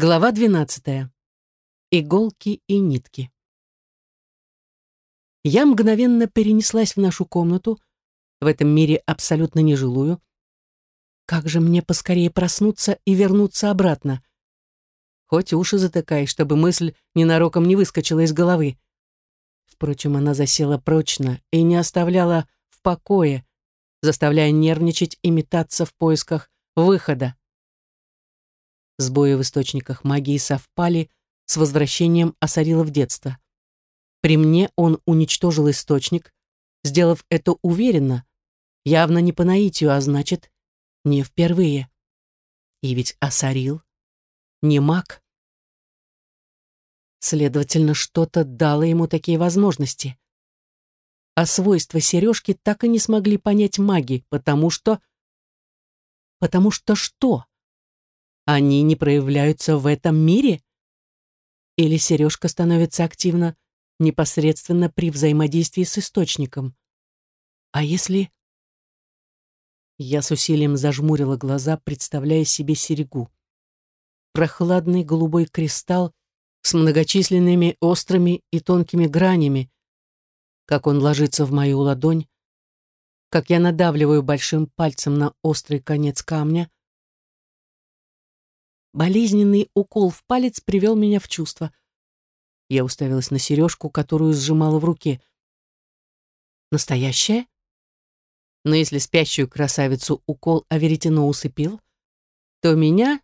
Глава 12. Иголки и нитки. Я мгновенно перенеслась в нашу комнату, в этом мире абсолютно нежилую. Как же мне поскорее проснуться и вернуться обратно? Хоть уши затыкай, чтобы мысль ненароком не выскочила из головы. Впрочем, она засела прочно и не оставляла в покое, заставляя нервничать и метаться в поисках выхода. Сбои в источниках магии совпали с возвращением Асарила в детство. При мне он уничтожил источник, сделав это уверенно, явно не по наитию, а значит, не впервые. И ведь Асарил не маг. Следовательно, что-то дало ему такие возможности. А свойства сережки так и не смогли понять маги, потому что... Потому что что? Они не проявляются в этом мире? Или сережка становится активна непосредственно при взаимодействии с источником? А если... Я с усилием зажмурила глаза, представляя себе серегу. Прохладный голубой кристалл с многочисленными острыми и тонкими гранями, как он ложится в мою ладонь, как я надавливаю большим пальцем на острый конец камня, Болезненный укол в палец привел меня в чувство. Я уставилась на сережку, которую сжимала в руке. Настоящая? Но если спящую красавицу укол Аверитино усыпил, то меня,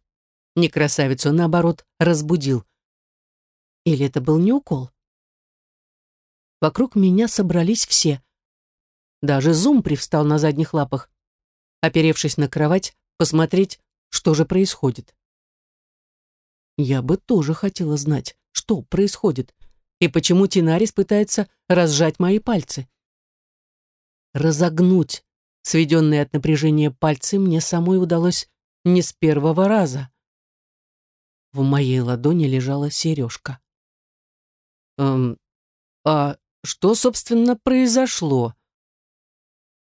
не красавицу, наоборот, разбудил. Или это был не укол? Вокруг меня собрались все. Даже Зум привстал на задних лапах, оперевшись на кровать, посмотреть, что же происходит. Я бы тоже хотела знать, что происходит, и почему Тинарис пытается разжать мои пальцы. Разогнуть сведенные от напряжения пальцы мне самой удалось не с первого раза. В моей ладони лежала сережка. «Эм, а что, собственно, произошло?»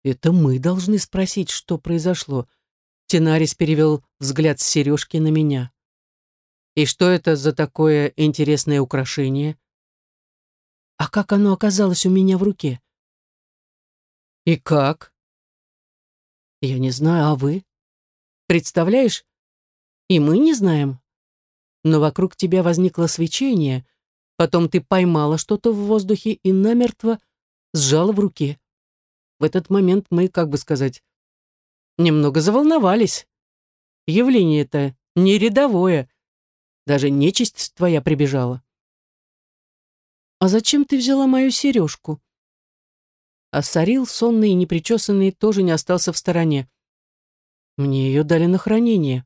«Это мы должны спросить, что произошло». Тинарис перевел взгляд с сережки на меня. И что это за такое интересное украшение? А как оно оказалось у меня в руке? И как? Я не знаю, а вы? Представляешь? И мы не знаем. Но вокруг тебя возникло свечение, потом ты поймала что-то в воздухе и намертво сжала в руке. В этот момент мы, как бы сказать, немного заволновались. Явление это не рядовое, даже нечисть твоя прибежала. А зачем ты взяла мою сережку? А Сарил, сонный и непричесанный, тоже не остался в стороне. Мне ее дали на хранение.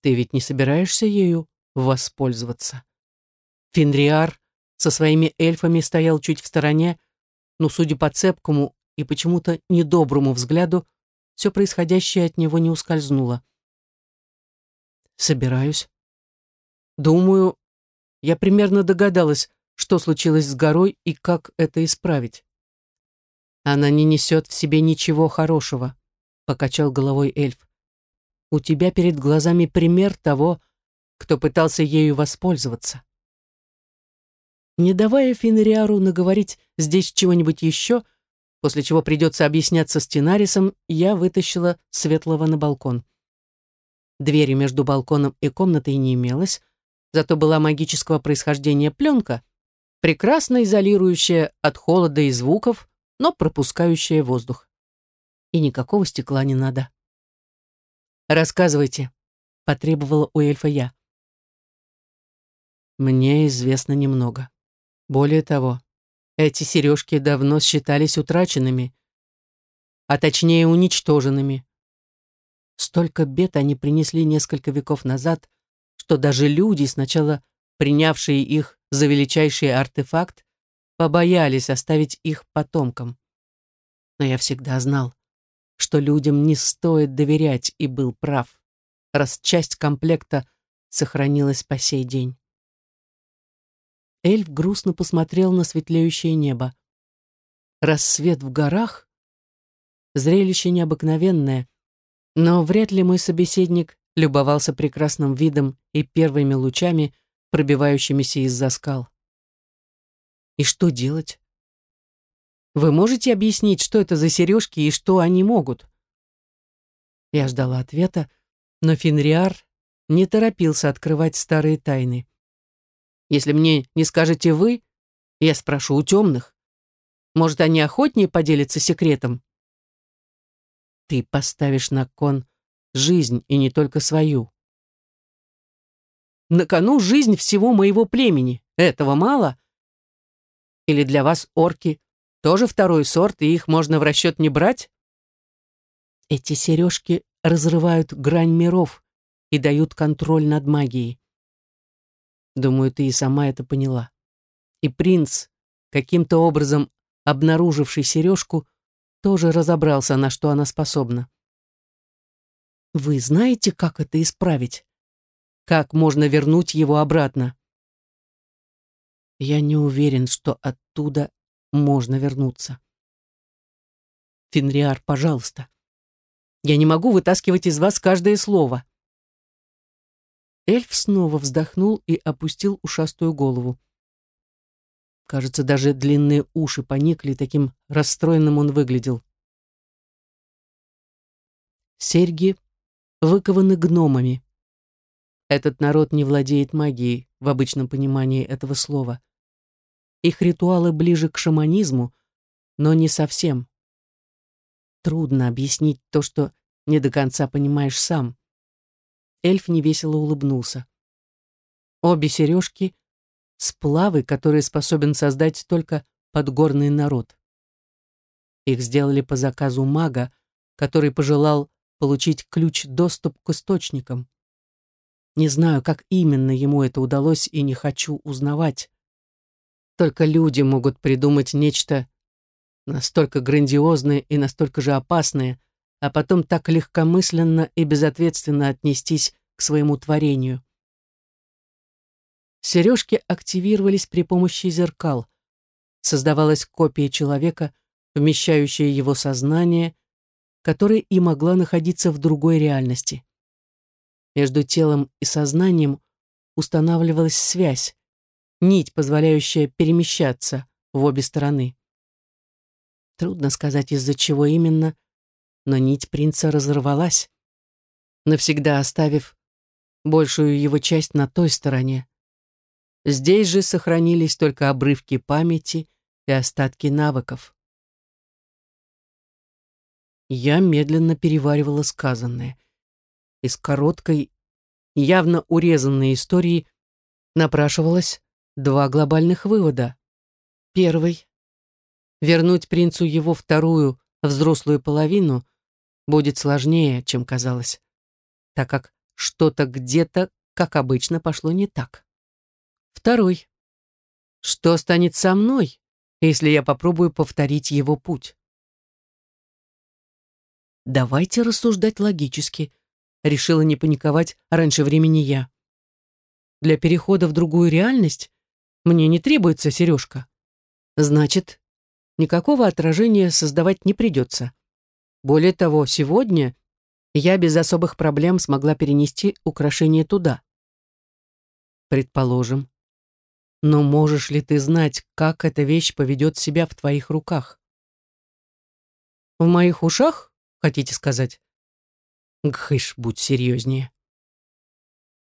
Ты ведь не собираешься ею воспользоваться? Фенриар со своими эльфами стоял чуть в стороне, но, судя по цепкому и почему-то недоброму взгляду, все происходящее от него не ускользнуло. «Собираюсь. Думаю, я примерно догадалась, что случилось с горой и как это исправить. Она не несет в себе ничего хорошего, покачал головой эльф. У тебя перед глазами пример того, кто пытался ею воспользоваться. Не давая Фенриару наговорить здесь чего-нибудь еще, после чего придется объясняться с Тинарисом, я вытащила Светлого на балкон. Двери между балконом и комнатой не имелось, зато была магического происхождения пленка, прекрасно изолирующая от холода и звуков, но пропускающая воздух. И никакого стекла не надо. «Рассказывайте», — потребовала у эльфа я. Мне известно немного. Более того, эти сережки давно считались утраченными, а точнее уничтоженными. Столько бед они принесли несколько веков назад, что даже люди, сначала принявшие их за величайший артефакт, побоялись оставить их потомкам. Но я всегда знал, что людям не стоит доверять, и был прав, раз часть комплекта сохранилась по сей день. Эльф грустно посмотрел на светлеющее небо. Рассвет в горах — зрелище необыкновенное, но вряд ли мой собеседник любовался прекрасным видом и первыми лучами, пробивающимися из-за скал. И что делать? Вы можете объяснить, что это за сережки и что они могут? Я ждала ответа, но Финриар не торопился открывать старые тайны. Если мне не скажете вы, я спрошу у темных. Может, они охотнее поделятся секретом? Ты поставишь на кон жизнь, и не только свою. На кону жизнь всего моего племени. Этого мало? Или для вас орки тоже второй сорт, и их можно в расчет не брать? Эти сережки разрывают грань миров и дают контроль над магией. Думаю, ты и сама это поняла. И принц, каким-то образом обнаруживший сережку, тоже разобрался, на что она способна. Вы знаете, как это исправить? Как можно вернуть его обратно? Я не уверен, что оттуда можно вернуться. Фенриар, пожалуйста. Я не могу вытаскивать из вас каждое слово. Эльф снова вздохнул и опустил ушастую голову. Кажется, даже длинные уши поникли, таким расстроенным он выглядел. Серьги выкованы гномами. Этот народ не владеет магией в обычном понимании этого слова. Их ритуалы ближе к шаманизму, но не совсем. Трудно объяснить то, что не до конца понимаешь сам. Эльф невесело улыбнулся. Обе сережки — сплавы, которые способен создать только подгорный народ. Их сделали по заказу мага, который пожелал получить ключ-доступ к источникам. Не знаю, как именно ему это удалось, и не хочу узнавать. Только люди могут придумать нечто настолько грандиозное и настолько же опасное, а потом так легкомысленно и безответственно отнестись к своему творению. Сережки активировались при помощи зеркал. Создавалась копия человека, вмещающая его сознание, которая и могла находиться в другой реальности. Между телом и сознанием устанавливалась связь, нить, позволяющая перемещаться в обе стороны. Трудно сказать, из-за чего именно, но нить принца разорвалась, навсегда оставив большую его часть на той стороне. Здесь же сохранились только обрывки памяти и остатки навыков. Я медленно переваривала сказанное. Из короткой, явно урезанной истории напрашивалось два глобальных вывода. Первый. Вернуть принцу его вторую, взрослую половину будет сложнее, чем казалось, так как что-то где-то, как обычно, пошло не так. Второй. Что станет со мной, если я попробую повторить его путь? Давайте рассуждать логически, решила не паниковать раньше времени я. Для перехода в другую реальность мне не требуется сережка. Значит, никакого отражения создавать не придется. Более того, сегодня я без особых проблем смогла перенести украшение туда. Предположим. Но можешь ли ты знать, как эта вещь поведет себя в твоих руках? В моих ушах, хотите сказать? Гхыш, будь серьезнее.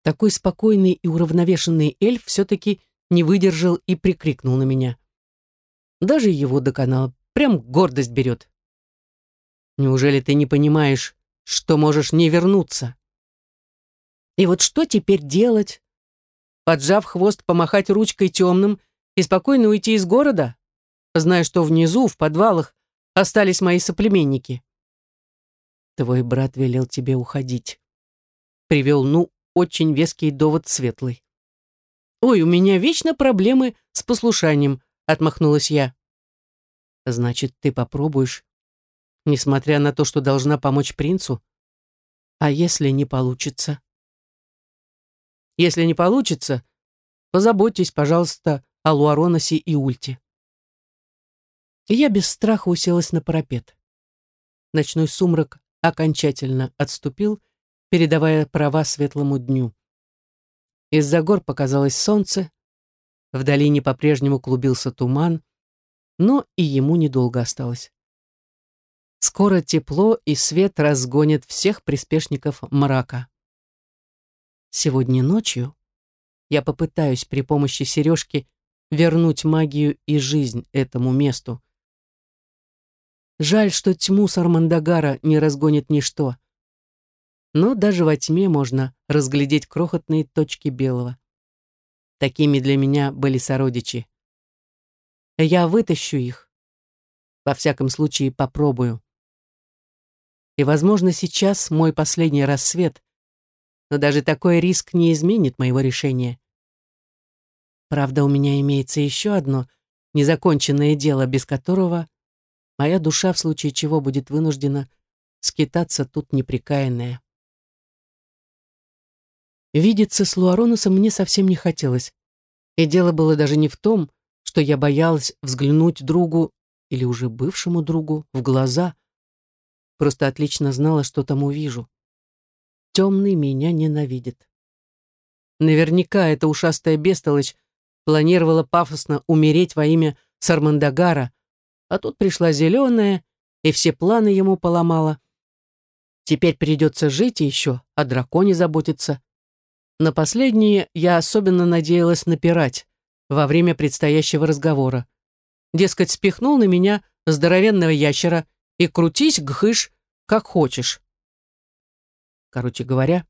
Такой спокойный и уравновешенный эльф все-таки не выдержал и прикрикнул на меня. Даже его доконал, прям гордость берет. Неужели ты не понимаешь, что можешь не вернуться? И вот что теперь делать? Поджав хвост, помахать ручкой темным и спокойно уйти из города, зная, что внизу, в подвалах, остались мои соплеменники? Твой брат велел тебе уходить. Привел, ну, очень веский довод светлый. «Ой, у меня вечно проблемы с послушанием», — отмахнулась я. «Значит, ты попробуешь несмотря на то, что должна помочь принцу? А если не получится? Если не получится, позаботьтесь, пожалуйста, о Луароносе и Ульте. Я без страха уселась на парапет. Ночной сумрак окончательно отступил, передавая права светлому дню. Из-за гор показалось солнце, в долине по-прежнему клубился туман, но и ему недолго осталось. Скоро тепло и свет разгонят всех приспешников мрака. Сегодня ночью я попытаюсь при помощи сережки вернуть магию и жизнь этому месту. Жаль, что тьму Сармандагара не разгонит ничто. Но даже во тьме можно разглядеть крохотные точки белого. Такими для меня были сородичи. Я вытащу их. Во всяком случае, попробую. И, возможно, сейчас мой последний рассвет, но даже такой риск не изменит моего решения. Правда, у меня имеется еще одно незаконченное дело, без которого моя душа в случае чего будет вынуждена скитаться тут неприкаянная. Видеться с Луароносом мне совсем не хотелось. И дело было даже не в том, что я боялась взглянуть другу или уже бывшему другу в глаза. Просто отлично знала, что там увижу. Темный меня ненавидит. Наверняка эта ушастая бестолочь планировала пафосно умереть во имя Сармандагара, а тут пришла зеленая и все планы ему поломала. Теперь придется жить и еще о драконе заботиться. На последнее я особенно надеялась напирать во время предстоящего разговора. Дескать, спихнул на меня здоровенного ящера и крутись, гхыш, как хочешь. Короче говоря,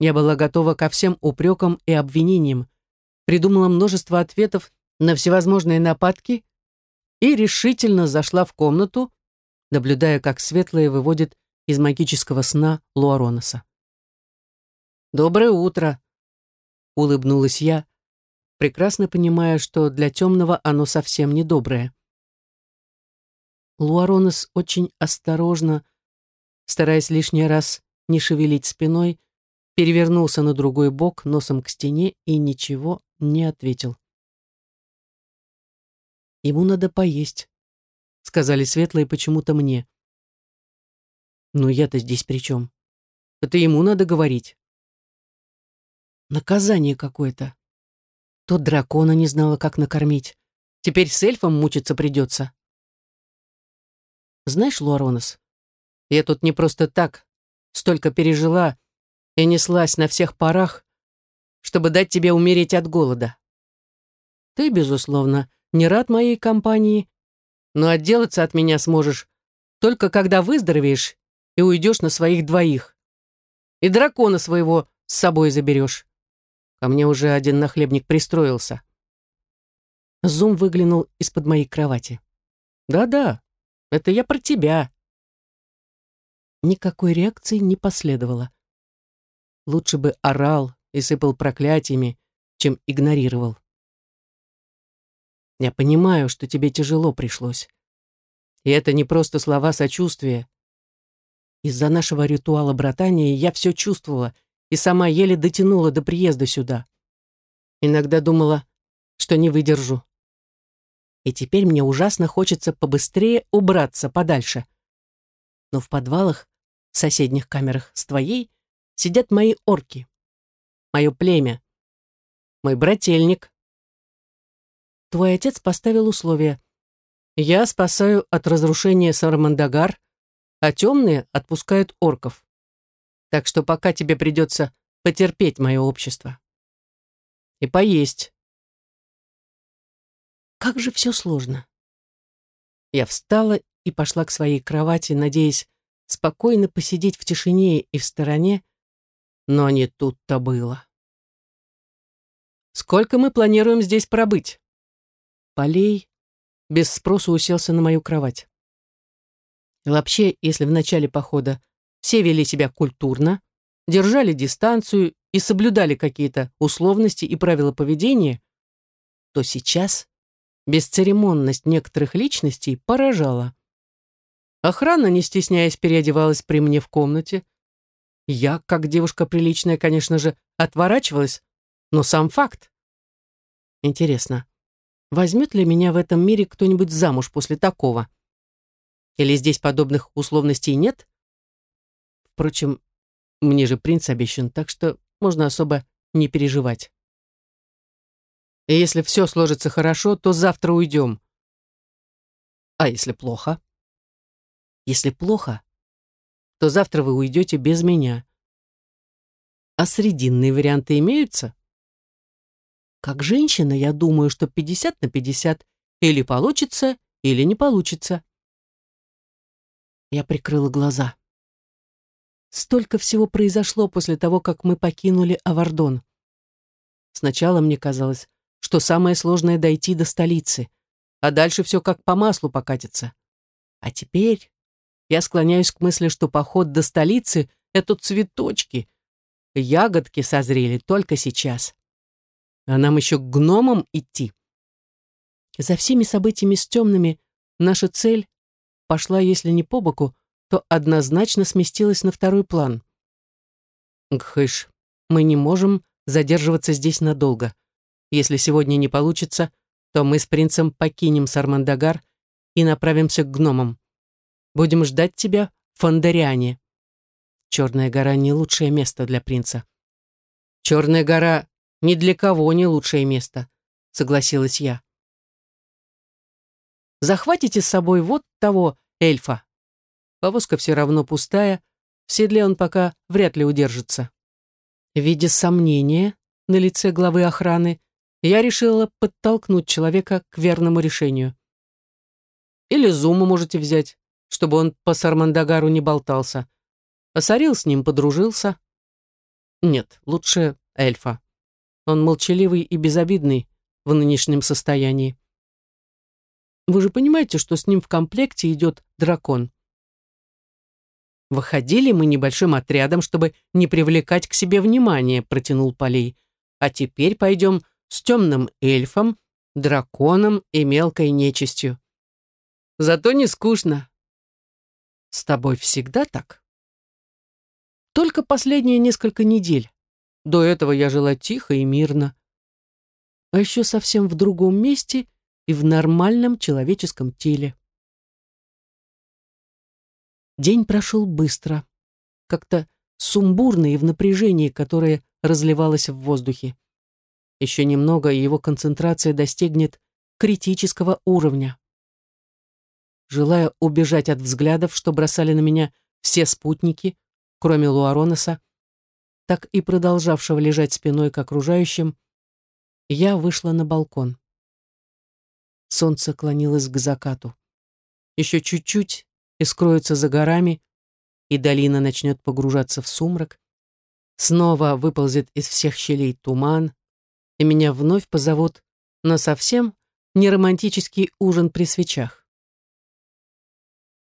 я была готова ко всем упрекам и обвинениям, придумала множество ответов на всевозможные нападки и решительно зашла в комнату, наблюдая, как светлые выводит из магического сна Луароноса. «Доброе утро!» — улыбнулась я, прекрасно понимая, что для темного оно совсем не доброе. Луаронос очень осторожно, стараясь лишний раз не шевелить спиной, перевернулся на другой бок носом к стене и ничего не ответил. «Ему надо поесть», — сказали светлые почему-то мне. «Но я-то здесь при чем? Это ему надо говорить». Наказание какое-то. То дракона не знала, как накормить. Теперь с эльфом мучиться придется. Знаешь, Луаронос, я тут не просто так столько пережила и неслась на всех парах, чтобы дать тебе умереть от голода. Ты, безусловно, не рад моей компании, но отделаться от меня сможешь только когда выздоровеешь и уйдешь на своих двоих. И дракона своего с собой заберешь. Ко мне уже один нахлебник пристроился. Зум выглянул из-под моей кровати. «Да-да, это я про тебя». Никакой реакции не последовало. Лучше бы орал и сыпал проклятиями, чем игнорировал. Я понимаю, что тебе тяжело пришлось. И это не просто слова сочувствия. Из-за нашего ритуала братания я все чувствовала и сама еле дотянула до приезда сюда. Иногда думала, что не выдержу. И теперь мне ужасно хочется побыстрее убраться подальше. Но в подвалах, в соседних камерах с твоей, сидят мои орки. Мое племя. Мой брательник. Твой отец поставил условия. Я спасаю от разрушения Сармандагар, а темные отпускают орков так что пока тебе придется потерпеть мое общество. И поесть. Как же все сложно. Я встала и пошла к своей кровати, надеясь спокойно посидеть в тишине и в стороне, но не тут-то было. «Сколько мы планируем здесь пробыть?» Полей без спросу уселся на мою кровать. Вообще, если в начале похода все вели себя культурно, держали дистанцию и соблюдали какие-то условности и правила поведения, то сейчас бесцеремонность некоторых личностей поражала. Охрана, не стесняясь, переодевалась при мне в комнате. Я, как девушка приличная, конечно же, отворачивалась, но сам факт. Интересно, возьмет ли меня в этом мире кто-нибудь замуж после такого? Или здесь подобных условностей нет? Впрочем, Мне же принц обещан, так что можно особо не переживать. И если все сложится хорошо, то завтра уйдем. А если плохо? Если плохо, то завтра вы уйдете без меня. А срединные варианты имеются? Как женщина, я думаю, что 50 на 50 или получится, или не получится. Я прикрыла глаза. Столько всего произошло после того, как мы покинули Авардон. Сначала мне казалось, что самое сложное — дойти до столицы, а дальше все как по маслу покатится. А теперь я склоняюсь к мысли, что поход до столицы — это цветочки. Ягодки созрели только сейчас. А нам еще к гномам идти. За всеми событиями с темными наша цель пошла, если не по боку, то однозначно сместилась на второй план. Гхыш, мы не можем задерживаться здесь надолго. Если сегодня не получится, то мы с принцем покинем Сармандагар и направимся к гномам. Будем ждать тебя в Фондариане. Черная гора не лучшее место для принца. Черная гора ни для кого не лучшее место, согласилась я. Захватите с собой вот того эльфа. Повозка все равно пустая, в седле он пока вряд ли удержится. Видя сомнения на лице главы охраны, я решила подтолкнуть человека к верному решению. Или Зуму можете взять, чтобы он по Сармандагару не болтался. Осорил с ним, подружился. Нет, лучше эльфа. Он молчаливый и безобидный в нынешнем состоянии. Вы же понимаете, что с ним в комплекте идет дракон. Выходили мы небольшим отрядом, чтобы не привлекать к себе внимания, протянул Полей. А теперь пойдем с темным эльфом, драконом и мелкой нечистью. Зато не скучно. С тобой всегда так? Только последние несколько недель. До этого я жила тихо и мирно. А еще совсем в другом месте и в нормальном человеческом теле. День прошел быстро, как-то сумбурно и в напряжении, которое разливалось в воздухе. Еще немного, и его концентрация достигнет критического уровня. Желая убежать от взглядов, что бросали на меня все спутники, кроме Луаронеса, так и продолжавшего лежать спиной к окружающим, я вышла на балкон. Солнце клонилось к закату. Еще чуть-чуть и скроется за горами, и долина начнет погружаться в сумрак. Снова выползет из всех щелей туман, и меня вновь позовут на совсем не романтический ужин при свечах.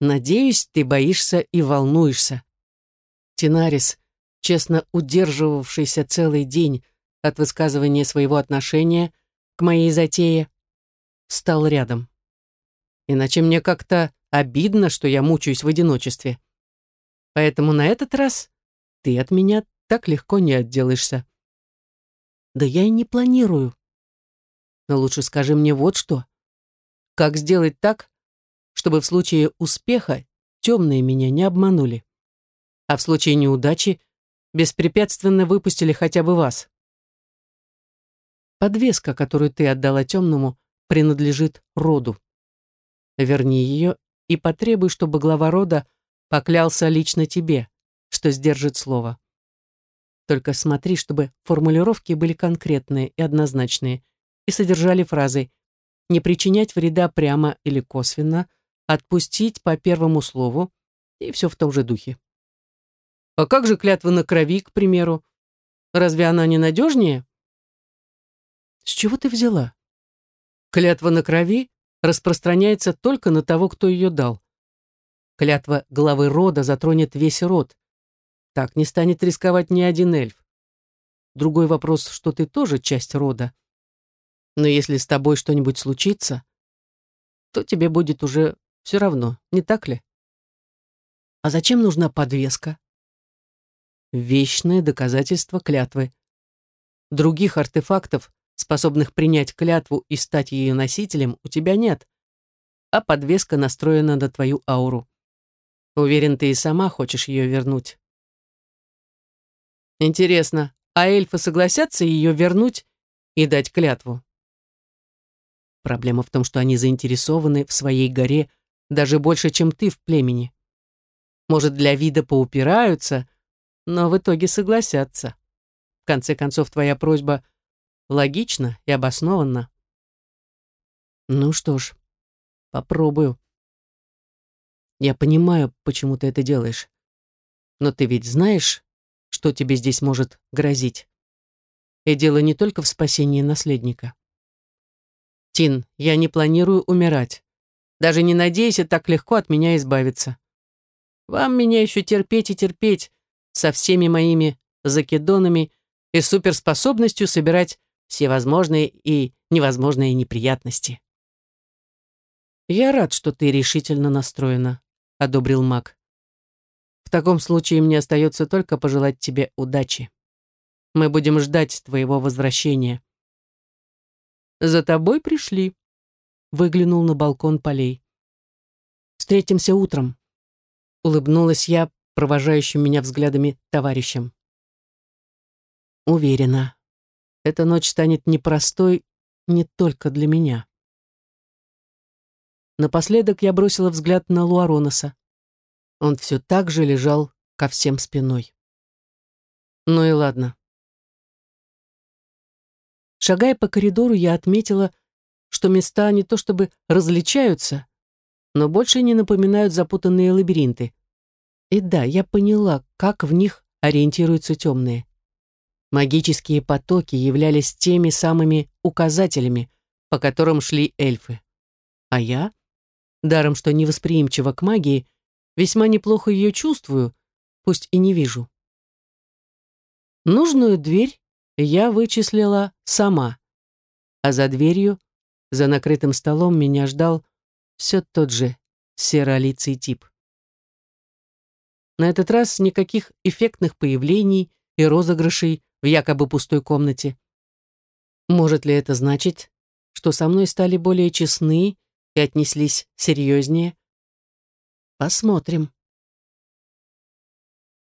Надеюсь, ты боишься и волнуешься. Тинарис, честно удерживавшийся целый день от высказывания своего отношения к моей затее, стал рядом. Иначе мне как-то обидно, что я мучаюсь в одиночестве. Поэтому на этот раз ты от меня так легко не отделаешься. Да я и не планирую. Но лучше скажи мне вот что. Как сделать так, чтобы в случае успеха темные меня не обманули, а в случае неудачи беспрепятственно выпустили хотя бы вас? Подвеска, которую ты отдала темному, принадлежит роду. Верни ее и потребуй, чтобы глава рода поклялся лично тебе, что сдержит слово. Только смотри, чтобы формулировки были конкретные и однозначные и содержали фразы «не причинять вреда прямо или косвенно», «отпустить по первому слову» и все в том же духе. А как же клятва на крови, к примеру? Разве она не надежнее? С чего ты взяла? Клятва на крови распространяется только на того, кто ее дал. Клятва главы рода затронет весь род. Так не станет рисковать ни один эльф. Другой вопрос, что ты тоже часть рода. Но если с тобой что-нибудь случится, то тебе будет уже все равно, не так ли? А зачем нужна подвеска? Вечное доказательство клятвы. Других артефактов способных принять клятву и стать ее носителем, у тебя нет, а подвеска настроена на твою ауру. Уверен, ты и сама хочешь ее вернуть. Интересно, а эльфы согласятся ее вернуть и дать клятву? Проблема в том, что они заинтересованы в своей горе даже больше, чем ты в племени. Может, для вида поупираются, но в итоге согласятся. В конце концов, твоя просьба логична и обоснованна. Ну что ж, попробую. Я понимаю, почему ты это делаешь. Но ты ведь знаешь, что тебе здесь может грозить. И дело не только в спасении наследника. Тин, я не планирую умирать. Даже не надейся так легко от меня избавиться. Вам меня еще терпеть и терпеть со всеми моими закидонами и суперспособностью собирать всевозможные и невозможные неприятности. «Я рад, что ты решительно настроена», — одобрил маг. «В таком случае мне остается только пожелать тебе удачи. Мы будем ждать твоего возвращения». «За тобой пришли», — выглянул на балкон полей. «Встретимся утром», — улыбнулась я провожающим меня взглядами товарищам. Уверена, эта ночь станет непростой не только для меня. Напоследок я бросила взгляд на Луароноса. Он все так же лежал ко всем спиной. Ну и ладно. Шагая по коридору, я отметила, что места не то чтобы различаются, но больше не напоминают запутанные лабиринты. И да, я поняла, как в них ориентируются темные. Магические потоки являлись теми самыми указателями, по которым шли эльфы. А я, даром что невосприимчива к магии, весьма неплохо ее чувствую, пусть и не вижу. Нужную дверь я вычислила сама. А за дверью, за накрытым столом, меня ждал все тот же серолицый тип. На этот раз никаких эффектных появлений и розыгрышей в якобы пустой комнате. Может ли это значить, что со мной стали более честны и отнеслись серьезнее? Посмотрим.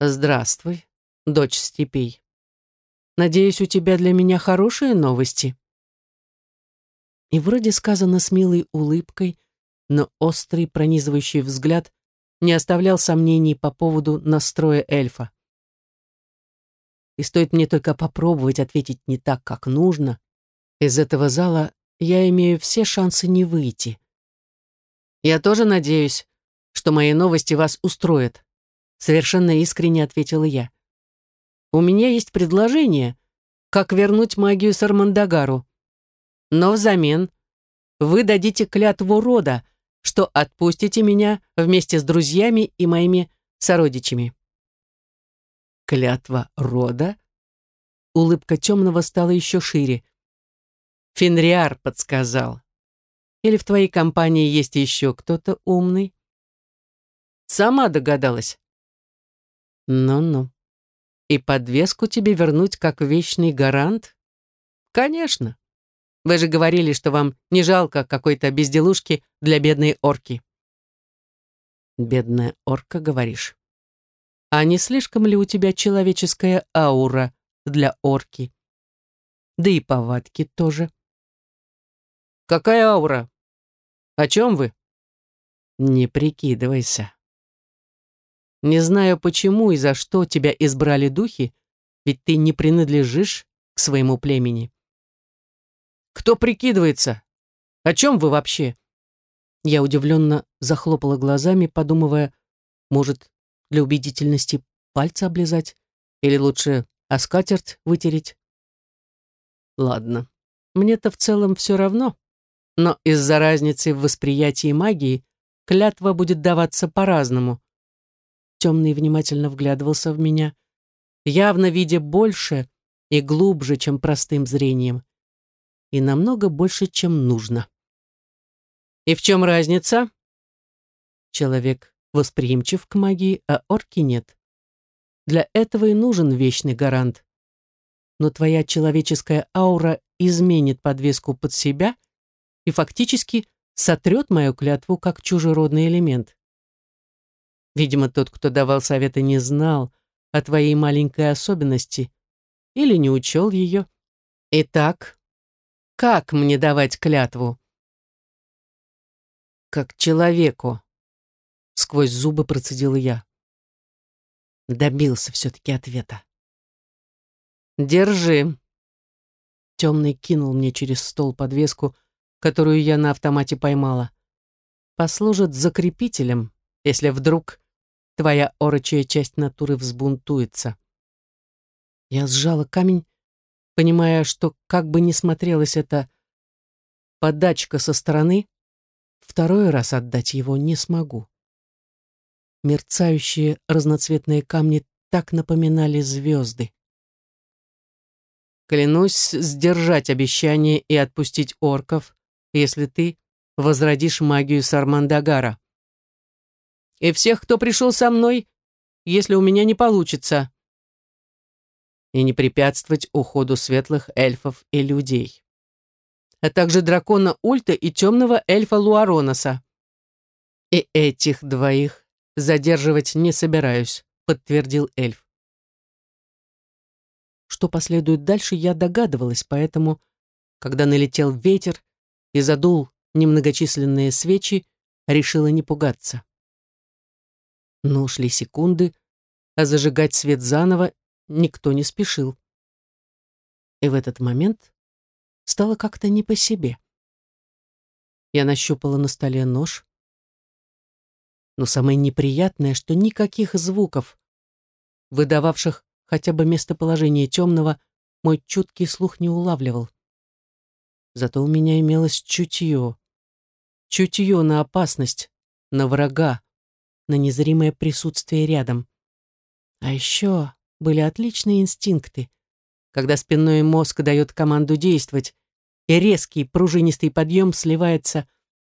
Здравствуй, дочь степей. Надеюсь, у тебя для меня хорошие новости. И вроде сказано с милой улыбкой, но острый пронизывающий взгляд не оставлял сомнений по поводу настроя эльфа. И стоит мне только попробовать ответить не так, как нужно, из этого зала я имею все шансы не выйти. Я тоже надеюсь, что мои новости вас устроят, совершенно искренне ответила я. У меня есть предложение, как вернуть магию Сармандагару. Но взамен вы дадите клятву рода, что отпустите меня вместе с друзьями и моими сородичами. Клятва рода? Улыбка темного стала еще шире. Фенриар подсказал. Или в твоей компании есть еще кто-то умный? Сама догадалась. Ну-ну. И подвеску тебе вернуть как вечный гарант? Конечно. Вы же говорили, что вам не жалко какой-то безделушки для бедной орки. Бедная орка, говоришь? А не слишком ли у тебя человеческая аура для орки? Да и повадки тоже. Какая аура? О чем вы? Не прикидывайся. Не знаю, почему и за что тебя избрали духи, ведь ты не принадлежишь к своему племени. Кто прикидывается? О чем вы вообще? Я удивленно захлопала глазами, подумывая, может, для убедительности пальцы облизать или лучше о скатерть вытереть. Ладно, мне-то в целом все равно, но из-за разницы в восприятии магии клятва будет даваться по-разному, Темный внимательно вглядывался в меня, явно видя больше и глубже, чем простым зрением, и намного больше, чем нужно. «И в чем разница?» Человек восприимчив к магии, а орки нет. Для этого и нужен вечный гарант. Но твоя человеческая аура изменит подвеску под себя и фактически сотрет мою клятву как чужеродный элемент. Видимо, тот, кто давал советы, не знал, о твоей маленькой особенности или не учел ее. Итак, как мне давать клятву? Как человеку, сквозь зубы процедила я. Добился все-таки ответа. «Держи». Темный кинул мне через стол подвеску, которую я на автомате поймала. Послужит закрепителем, если вдруг твоя орочая часть натуры взбунтуется. Я сжала камень, понимая, что как бы ни смотрелась эта подачка со стороны, второй раз отдать его не смогу. Мерцающие разноцветные камни так напоминали звезды. Клянусь сдержать обещание и отпустить орков, если ты возродишь магию Сармандагара. И всех, кто пришел со мной, если у меня не получится. И не препятствовать уходу светлых эльфов и людей. А также дракона Ульта и темного эльфа Луароноса. И этих двоих задерживать не собираюсь, подтвердил эльф. Что последует дальше, я догадывалась, поэтому, когда налетел ветер и задул немногочисленные свечи, решила не пугаться. Но ушли секунды, а зажигать свет заново никто не спешил. И в этот момент стало как-то не по себе. Я нащупала на столе нож. Но самое неприятное, что никаких звуков, выдававших хотя бы местоположение темного, мой чуткий слух не улавливал. Зато у меня имелось чутье. Чутье на опасность, на врага, на незримое присутствие рядом. А еще были отличные инстинкты, когда спинной мозг дает команду действовать, и резкий пружинистый подъем сливается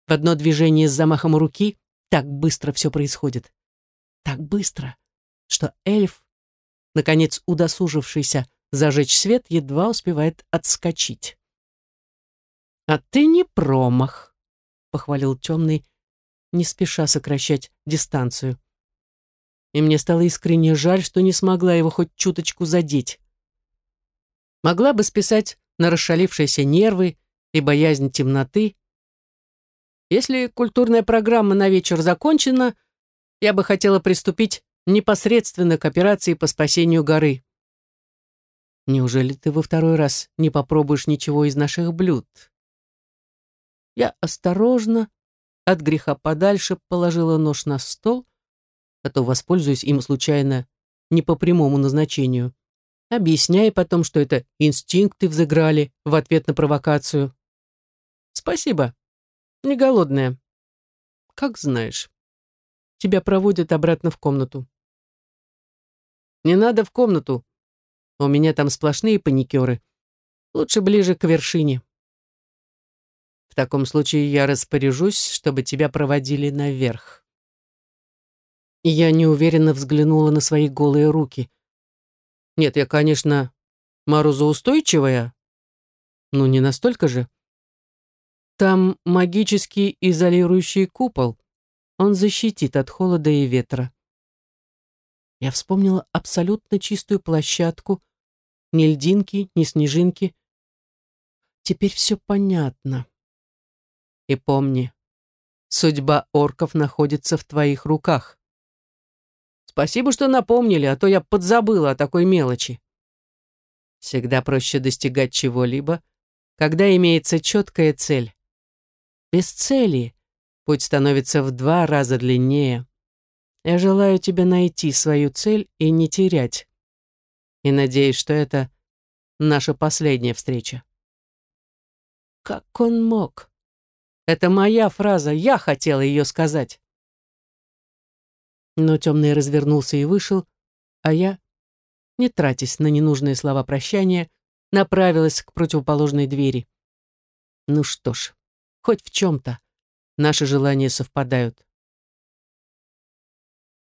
в одно движение с замахом руки, так быстро все происходит. Так быстро, что эльф наконец удосужившийся зажечь свет, едва успевает отскочить. «А ты не промах», — похвалил темный, не спеша сокращать дистанцию. И мне стало искренне жаль, что не смогла его хоть чуточку задеть. Могла бы списать на расшалившиеся нервы и боязнь темноты. Если культурная программа на вечер закончена, я бы хотела приступить непосредственно к операции по спасению горы. Неужели ты во второй раз не попробуешь ничего из наших блюд? Я осторожно, от греха подальше, положила нож на стол, а то воспользуюсь им случайно не по прямому назначению, объясняя потом, что это инстинкты взыграли в ответ на провокацию. Спасибо. Не голодная. Как знаешь. Тебя проводят обратно в комнату. Не надо в комнату. У меня там сплошные паникеры. Лучше ближе к вершине. В таком случае я распоряжусь, чтобы тебя проводили наверх. И я неуверенно взглянула на свои голые руки. Нет, я, конечно, морозоустойчивая, но не настолько же. Там магический изолирующий купол. Он защитит от холода и ветра. Я вспомнила абсолютно чистую площадку, ни льдинки, ни снежинки. Теперь все понятно. И помни, судьба орков находится в твоих руках. Спасибо, что напомнили, а то я подзабыла о такой мелочи. Всегда проще достигать чего-либо, когда имеется четкая цель. Без цели путь становится в два раза длиннее. Я желаю тебе найти свою цель и не терять. И надеюсь, что это наша последняя встреча. Как он мог? Это моя фраза, я хотела ее сказать. Но темный развернулся и вышел, а я, не тратясь на ненужные слова прощания, направилась к противоположной двери. Ну что ж, хоть в чем-то наши желания совпадают.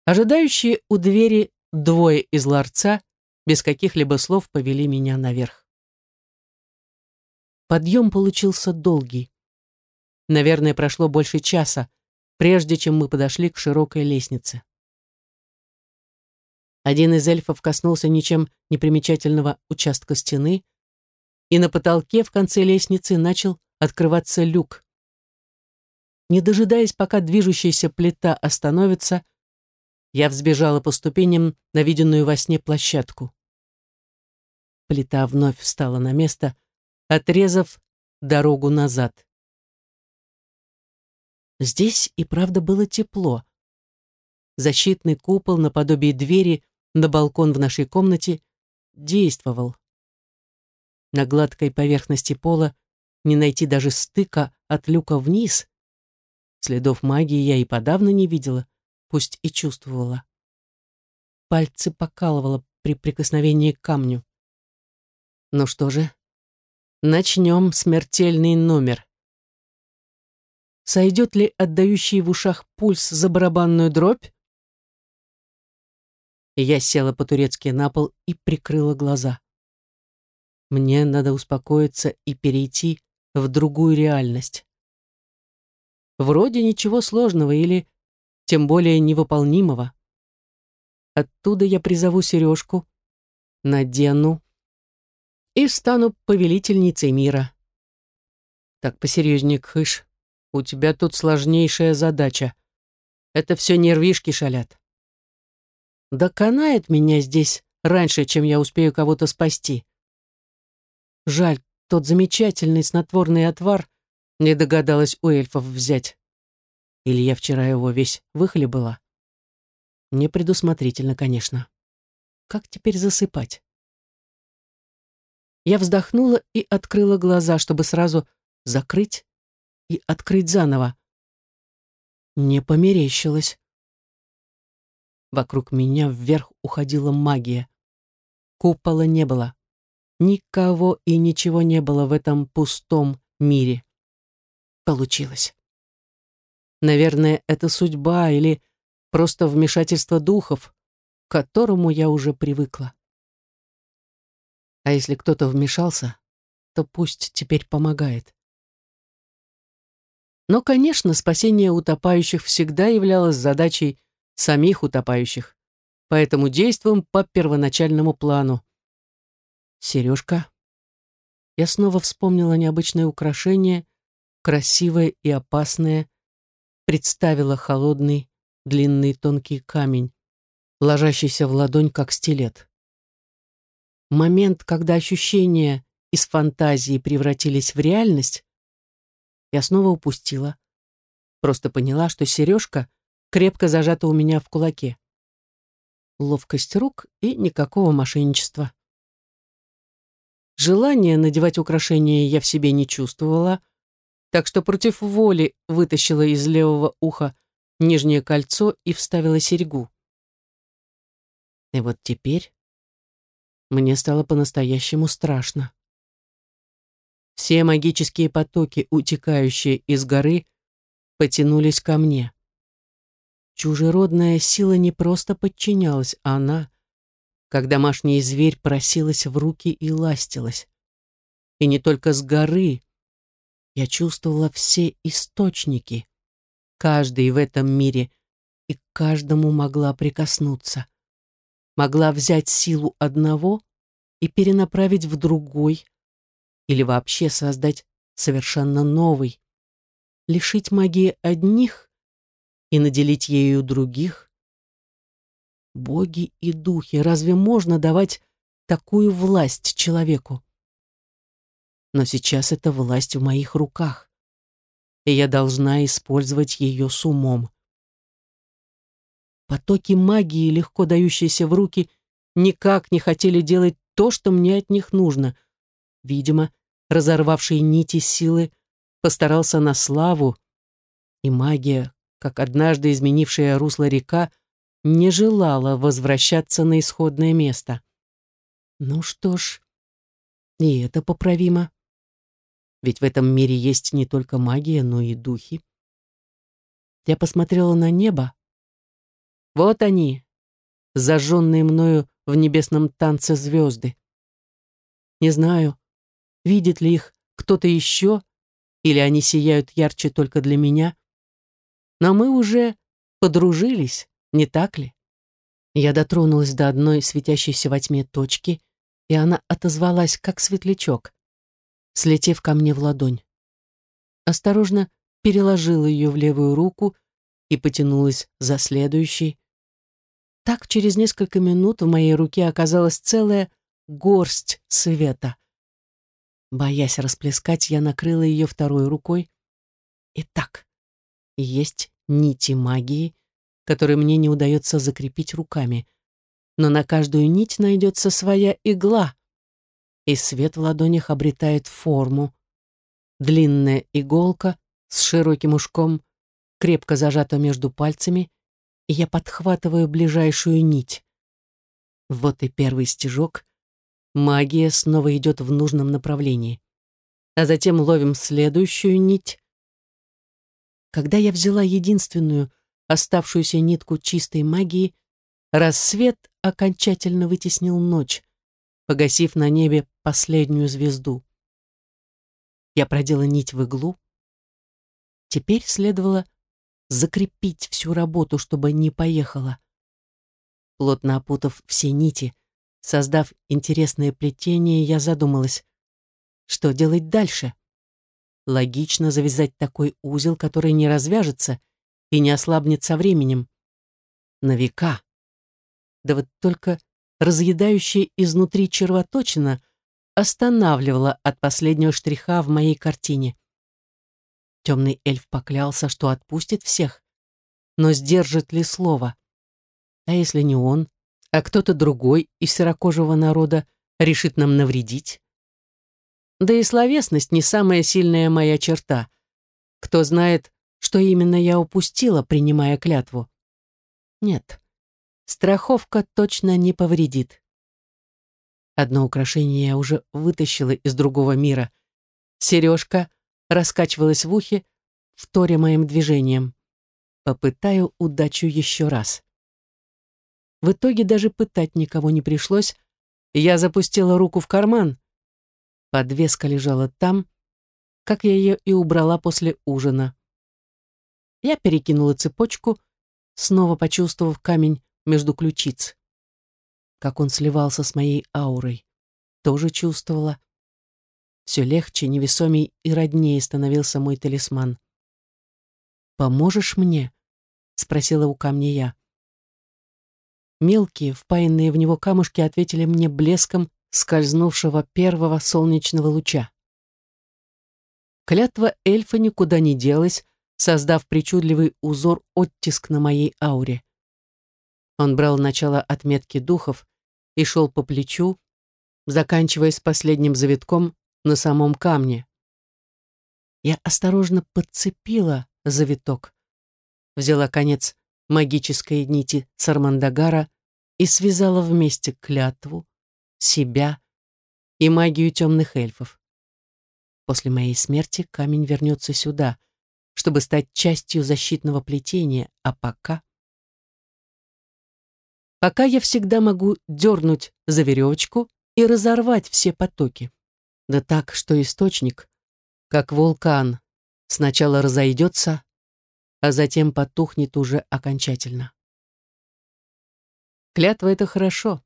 Ожидающие у двери двое из ларца без каких-либо слов повели меня наверх. Подъем получился долгий. Наверное, прошло больше часа, прежде чем мы подошли к широкой лестнице. Один из эльфов коснулся ничем не примечательного участка стены, и на потолке в конце лестницы начал открываться люк. Не дожидаясь, пока движущаяся плита остановится, я взбежала по ступеням на виденную во сне площадку. Плита вновь встала на место, отрезав дорогу назад. Здесь и правда было тепло. Защитный купол наподобие двери на балкон в нашей комнате действовал. На гладкой поверхности пола не найти даже стыка от люка вниз. Следов магии я и подавно не видела, пусть и чувствовала. Пальцы покалывало при прикосновении к камню. Ну что же, начнем смертельный номер. Сойдет ли отдающий в ушах пульс за барабанную дробь? Я села по-турецки на пол и прикрыла глаза. Мне надо успокоиться и перейти в другую реальность. Вроде ничего сложного или тем более невыполнимого. Оттуда я призову сережку, надену и стану повелительницей мира. Так посерьезнее, Кхыш, у тебя тут сложнейшая задача. Это все нервишки шалят. Да канает меня здесь раньше, чем я успею кого-то спасти. Жаль, тот замечательный снотворный отвар не догадалась у эльфов взять. Или я вчера его весь выхлебала. Непредусмотрительно, конечно. Как теперь засыпать? Я вздохнула и открыла глаза, чтобы сразу закрыть и открыть заново. Не померещилось. Вокруг меня вверх уходила магия. Купола не было. Никого и ничего не было в этом пустом мире. Получилось. Наверное, это судьба или просто вмешательство духов, к которому я уже привыкла. А если кто-то вмешался, то пусть теперь помогает. Но, конечно, спасение утопающих всегда являлось задачей самих утопающих, поэтому действуем по первоначальному плану. Сережка. Я снова вспомнила необычное украшение, красивое и опасное, представила холодный, длинный тонкий камень, ложащийся в ладонь, как стилет. Момент, когда ощущения из фантазии превратились в реальность, я снова упустила. Просто поняла, что сережка крепко зажата у меня в кулаке. Ловкость рук и никакого мошенничества. Желания надевать украшения я в себе не чувствовала, так что против воли вытащила из левого уха нижнее кольцо и вставила серьгу. И вот теперь мне стало по-настоящему страшно. Все магические потоки, утекающие из горы, потянулись ко мне. Чужеродная сила не просто подчинялась, а она как домашний зверь просилась в руки и ластилась. И не только с горы. Я чувствовала все источники, каждый в этом мире, и к каждому могла прикоснуться. Могла взять силу одного и перенаправить в другой, или вообще создать совершенно новый, лишить магии одних и наделить ею других, Боги и духи, разве можно давать такую власть человеку? Но сейчас эта власть в моих руках, и я должна использовать ее с умом. Потоки магии, легко дающиеся в руки, никак не хотели делать то, что мне от них нужно. Видимо, разорвавший нити силы постарался на славу, и магия, как однажды изменившая русло река, не желала возвращаться на исходное место. Ну что ж, и это поправимо. Ведь в этом мире есть не только магия, но и духи. Я посмотрела на небо. Вот они, зажженные мною в небесном танце звезды. Не знаю, видит ли их кто-то еще, или они сияют ярче только для меня, но мы уже подружились не так ли? Я дотронулась до одной светящейся во тьме точки, и она отозвалась, как светлячок, слетев ко мне в ладонь. Осторожно переложила ее в левую руку и потянулась за следующей. Так через несколько минут в моей руке оказалась целая горсть света. Боясь расплескать, я накрыла ее второй рукой. Итак, есть нити магии, которые мне не удается закрепить руками. Но на каждую нить найдется своя игла, и свет в ладонях обретает форму. Длинная иголка с широким ушком крепко зажата между пальцами, и я подхватываю ближайшую нить. Вот и первый стежок. Магия снова идет в нужном направлении. А затем ловим следующую нить. Когда я взяла единственную, оставшуюся нитку чистой магии, рассвет окончательно вытеснил ночь, погасив на небе последнюю звезду. Я продела нить в иглу. Теперь следовало закрепить всю работу, чтобы не поехала. Плотно опутав все нити, создав интересное плетение, я задумалась, что делать дальше. Логично завязать такой узел, который не развяжется и не ослабнет со временем. На века. Да вот только разъедающая изнутри червоточина останавливала от последнего штриха в моей картине. Темный эльф поклялся, что отпустит всех, но сдержит ли слово? А если не он, а кто-то другой из серокожего народа решит нам навредить? Да и словесность не самая сильная моя черта. Кто знает, что именно я упустила, принимая клятву. Нет, страховка точно не повредит. Одно украшение я уже вытащила из другого мира. Сережка раскачивалась в ухе, вторя моим движением. Попытаю удачу еще раз. В итоге даже пытать никого не пришлось. Я запустила руку в карман. Подвеска лежала там, как я ее и убрала после ужина. Я перекинула цепочку, снова почувствовав камень между ключиц. Как он сливался с моей аурой. Тоже чувствовала. Все легче, невесомей и роднее становился мой талисман. «Поможешь мне?» — спросила у камня я. Мелкие, впаянные в него камушки ответили мне блеском скользнувшего первого солнечного луча. Клятва эльфа никуда не делась, создав причудливый узор-оттиск на моей ауре. Он брал начало отметки духов и шел по плечу, заканчиваясь последним завитком на самом камне. Я осторожно подцепила завиток, взяла конец магической нити Сармандагара и связала вместе клятву, себя и магию темных эльфов. После моей смерти камень вернется сюда, чтобы стать частью защитного плетения, а пока... Пока я всегда могу дернуть за веревочку и разорвать все потоки. Да так, что источник, как вулкан, сначала разойдется, а затем потухнет уже окончательно. Клятва — это хорошо,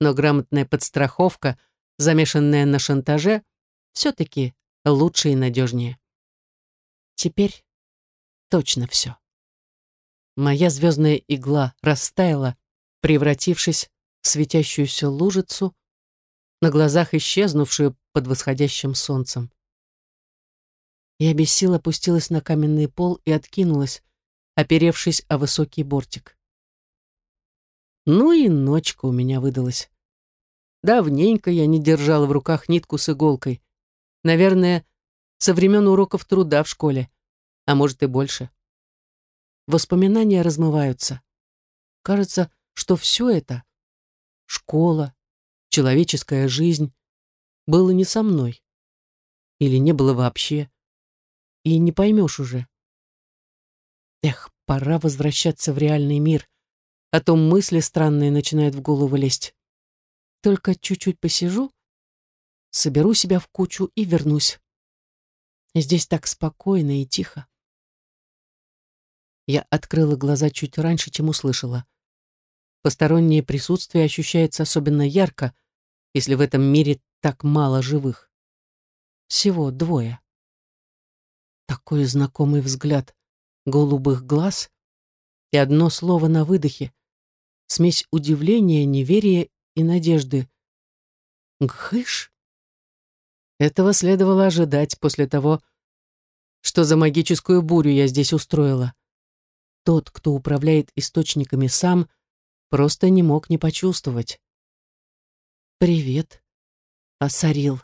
но грамотная подстраховка, замешанная на шантаже, все-таки лучше и надежнее. Теперь точно все. Моя звездная игла растаяла, превратившись в светящуюся лужицу, на глазах исчезнувшую под восходящим солнцем. Я без сил опустилась на каменный пол и откинулась, оперевшись о высокий бортик. Ну и ночка у меня выдалась. Давненько я не держала в руках нитку с иголкой. Наверное, со времен уроков труда в школе, а может и больше. Воспоминания размываются. Кажется, что все это — школа, человеческая жизнь — было не со мной. Или не было вообще. И не поймешь уже. Эх, пора возвращаться в реальный мир, а то мысли странные начинают в голову лезть. Только чуть-чуть посижу, соберу себя в кучу и вернусь. Здесь так спокойно и тихо. Я открыла глаза чуть раньше, чем услышала. Постороннее присутствие ощущается особенно ярко, если в этом мире так мало живых. Всего двое. Такой знакомый взгляд голубых глаз и одно слово на выдохе. Смесь удивления, неверия и надежды. Гхыш? Этого следовало ожидать после того, что за магическую бурю я здесь устроила. Тот, кто управляет источниками сам, просто не мог не почувствовать. «Привет, Асарил»,